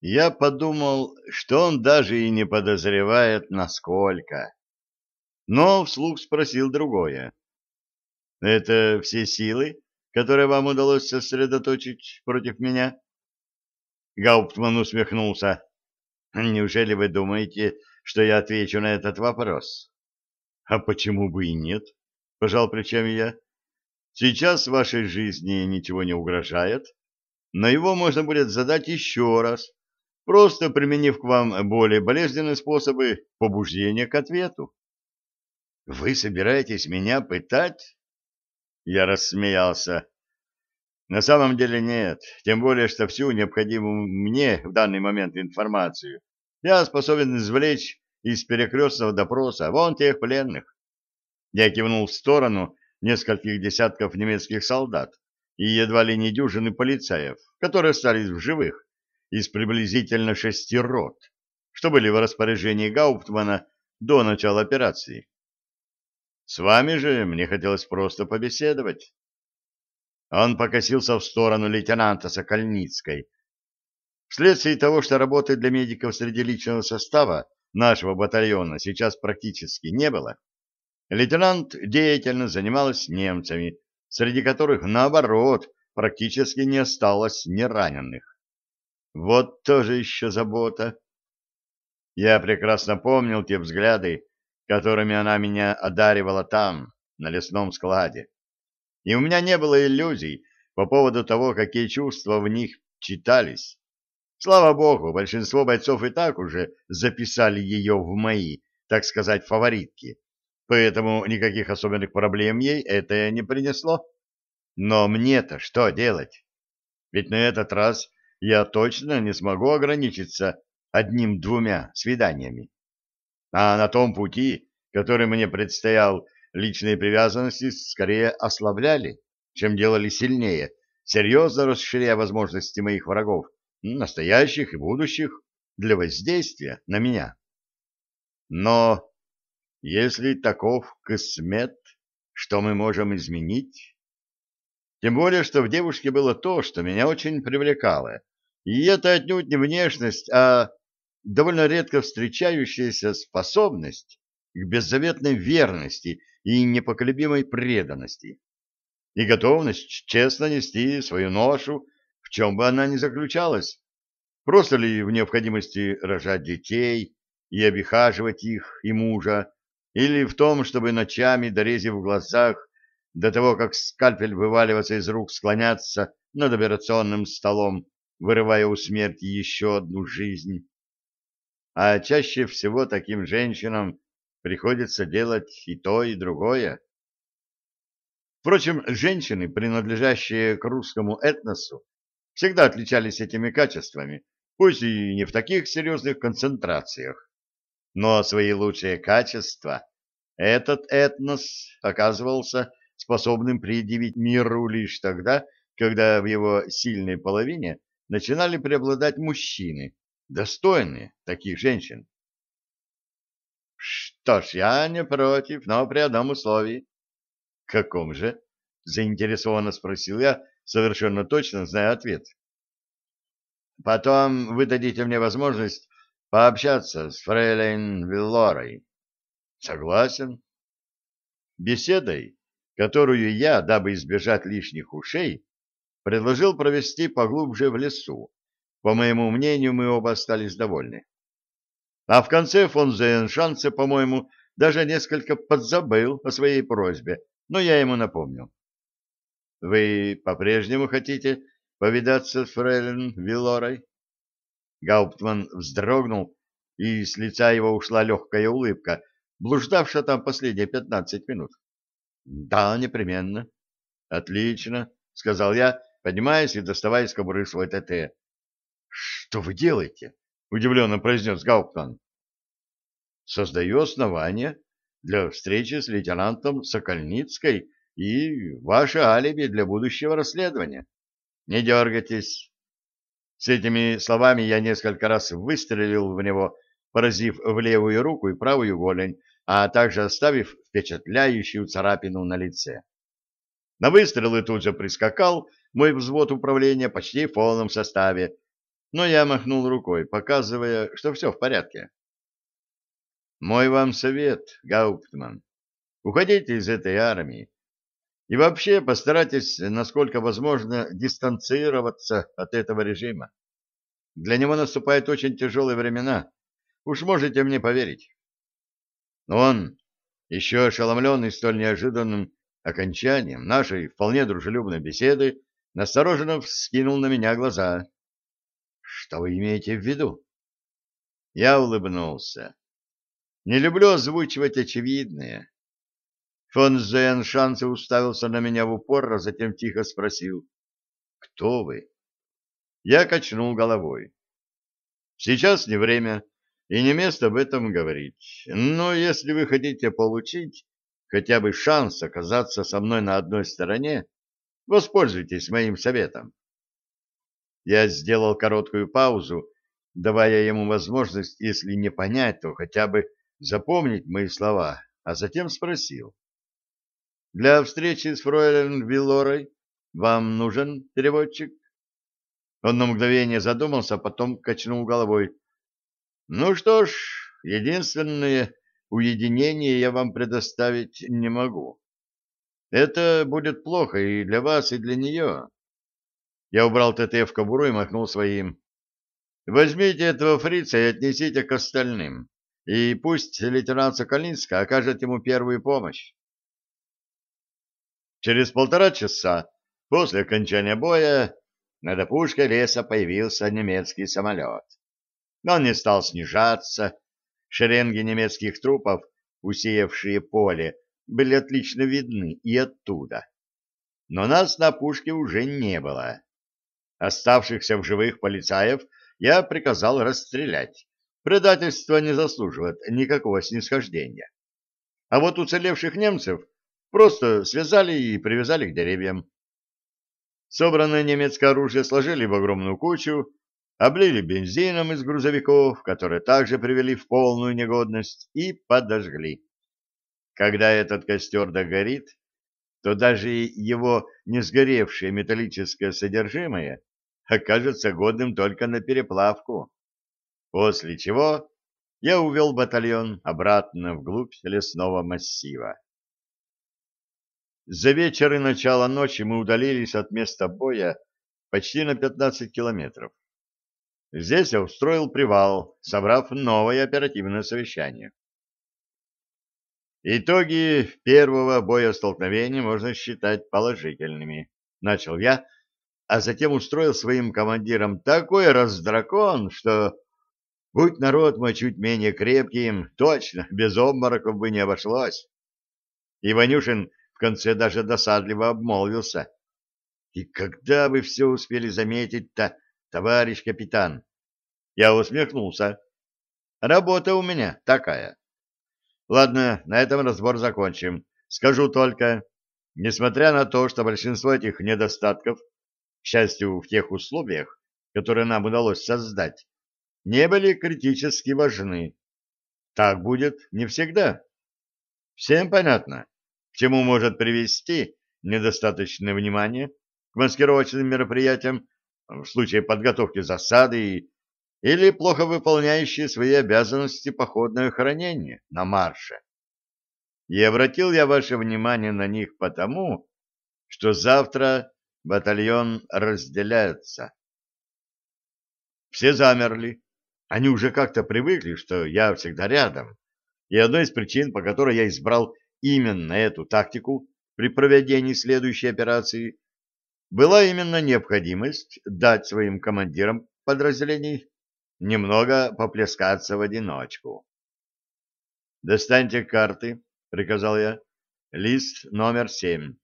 Я подумал, что он даже и не подозревает, насколько. Но вслух спросил другое. Это все силы, которые вам удалось сосредоточить против меня? Гауптман усмехнулся. Неужели вы думаете, что я отвечу на этот вопрос? А почему бы и нет? Пожал плечами я. Сейчас вашей жизни ничего не угрожает, но его можно будет задать еще раз, просто применив к вам более болезненные способы побуждения к ответу. Вы собираетесь меня пытать? Я рассмеялся. На самом деле нет, тем более, что всю необходимую мне в данный момент информацию я способен извлечь из перекрестного допроса вон тех пленных. Я кивнул в сторону нескольких десятков немецких солдат и едва ли не дюжины полицаев, которые остались в живых из приблизительно шести рот, что были в распоряжении Гауптмана до начала операции. С вами же мне хотелось просто побеседовать. Он покосился в сторону лейтенанта Сокольницкой. Вследствие того, что работы для медиков среди личного состава нашего батальона сейчас практически не было, лейтенант деятельно занималась немцами, среди которых, наоборот, практически не осталось ни раненых. Вот тоже еще забота. Я прекрасно помнил те взгляды, которыми она меня одаривала там, на лесном складе. И у меня не было иллюзий по поводу того, какие чувства в них читались. Слава богу, большинство бойцов и так уже записали ее в мои, так сказать, фаворитки, поэтому никаких особенных проблем ей это не принесло. Но мне-то что делать? Ведь на этот раз я точно не смогу ограничиться одним-двумя свиданиями. А на том пути, который мне предстоял, личные привязанности скорее ослабляли, чем делали сильнее, серьезно расширяя возможности моих врагов, настоящих и будущих, для воздействия на меня. Но если таков космет, что мы можем изменить? Тем более, что в девушке было то, что меня очень привлекало. И это отнюдь не внешность, а довольно редко встречающаяся способность к беззаветной верности и непоколебимой преданности, и готовность честно нести свою ношу, в чем бы она ни заключалась, просто ли в необходимости рожать детей и обихаживать их и мужа, или в том, чтобы ночами, дорезив в глазах, до того, как скальпель вываливаться из рук, склоняться над операционным столом, вырывая у смерти еще одну жизнь а чаще всего таким женщинам приходится делать и то, и другое. Впрочем, женщины, принадлежащие к русскому этносу, всегда отличались этими качествами, пусть и не в таких серьезных концентрациях. Но свои лучшие качества этот этнос оказывался способным предъявить миру лишь тогда, когда в его сильной половине начинали преобладать мужчины, достойны таких женщин. Что ж, я не против, но при одном условии. Каком же? Заинтересованно спросил я, совершенно точно зная ответ. Потом вы дадите мне возможность пообщаться с фрейлейн Виллорой. Согласен. Беседой, которую я, дабы избежать лишних ушей, предложил провести поглубже в лесу, по моему мнению, мы оба остались довольны. А в конце фон Зейншанце, по-моему, даже несколько подзабыл о своей просьбе, но я ему напомнил. «Вы по-прежнему хотите повидаться с фрейлин Вилорой?» Гауптман вздрогнул, и с лица его ушла легкая улыбка, блуждавшая там последние пятнадцать минут. «Да, непременно». «Отлично», — сказал я, поднимаясь и доставая из кобуры свой ТТ. Что вы делаете? Удивленно произнес Гауптман. Создаю основания для встречи с лейтенантом Сокольницкой и ваше алиби для будущего расследования. Не дергайтесь. С этими словами я несколько раз выстрелил в него, поразив в левую руку и правую голень, а также оставив впечатляющую царапину на лице. На выстрелы тут же прискакал мой взвод управления почти в полном составе, но я махнул рукой, показывая, что все в порядке. Мой вам совет, Гауптман, уходите из этой армии и вообще постарайтесь, насколько возможно, дистанцироваться от этого режима. Для него наступают очень тяжелые времена, уж можете мне поверить. Он, еще ошеломленный столь неожиданным окончанием нашей вполне дружелюбной беседы, настороженно вскинул на меня глаза. Что вы имеете в виду? Я улыбнулся. Не люблю озвучивать очевидное. Фон Зеншанце уставился на меня в упор, а затем тихо спросил. «Кто вы?» Я качнул головой. «Сейчас не время и не место об этом говорить. Но если вы хотите получить хотя бы шанс оказаться со мной на одной стороне, воспользуйтесь моим советом. Я сделал короткую паузу, давая ему возможность, если не понять, то хотя бы запомнить мои слова, а затем спросил. «Для встречи с фройлен Виллорой вам нужен переводчик?» Он на мгновение задумался, а потом качнул головой. Ну что ж, единственное уединение я вам предоставить не могу. Это будет плохо и для вас, и для нее. Я убрал ТТ в кобуру и махнул своим. Возьмите этого фрица и отнесите к остальным, и пусть лейтенант Соколинска окажет ему первую помощь. Через полтора часа после окончания боя над опушкой леса появился немецкий самолет но он не стал снижаться. Шеренги немецких трупов, усеявшие поле, были отлично видны и оттуда. Но нас на пушке уже не было. Оставшихся в живых полицаев я приказал расстрелять. Предательство не заслуживает никакого снисхождения. А вот уцелевших немцев просто связали и привязали к деревьям. Собранное немецкое оружие сложили в огромную кучу, облили бензином из грузовиков, которые также привели в полную негодность, и подожгли. Когда этот костер догорит, то даже его не сгоревшее металлическое содержимое окажется годным только на переплавку, после чего я увел батальон обратно вглубь лесного массива. За вечер и начало ночи мы удалились от места боя почти на 15 километров. Здесь я устроил привал, собрав новое оперативное совещание. Итоги первого боестолкновения можно считать положительными, начал я, а затем устроил своим командирам такой раздракон, что, будь народ мой чуть менее крепким, точно без обмороков бы не обошлось. Иванюшин в конце даже досадливо обмолвился. И когда вы все успели заметить-то, товарищ капитан. Я усмехнулся. Работа у меня такая. Ладно, на этом разбор закончим. Скажу только, несмотря на то, что большинство этих недостатков, к счастью, в тех условиях, которые нам удалось создать, не были критически важны. Так будет не всегда. Всем понятно, к чему может привести недостаточное внимание к маскировочным мероприятиям в случае подготовки засады или плохо выполняющие свои обязанности походное хранение на марше. И обратил я ваше внимание на них потому, что завтра батальон разделяется. Все замерли. Они уже как-то привыкли, что я всегда рядом. И одной из причин, по которой я избрал именно эту тактику при проведении следующей операции, была именно необходимость дать своим командирам подразделений немного поплескаться в одиночку. «Достаньте карты», — приказал я, — «лист номер семь».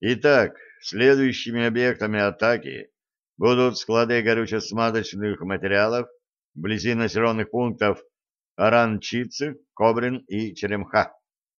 Итак, следующими объектами атаки будут склады горюче-смазочных материалов вблизи населенных пунктов Аранчицы, Кобрин и Черемха.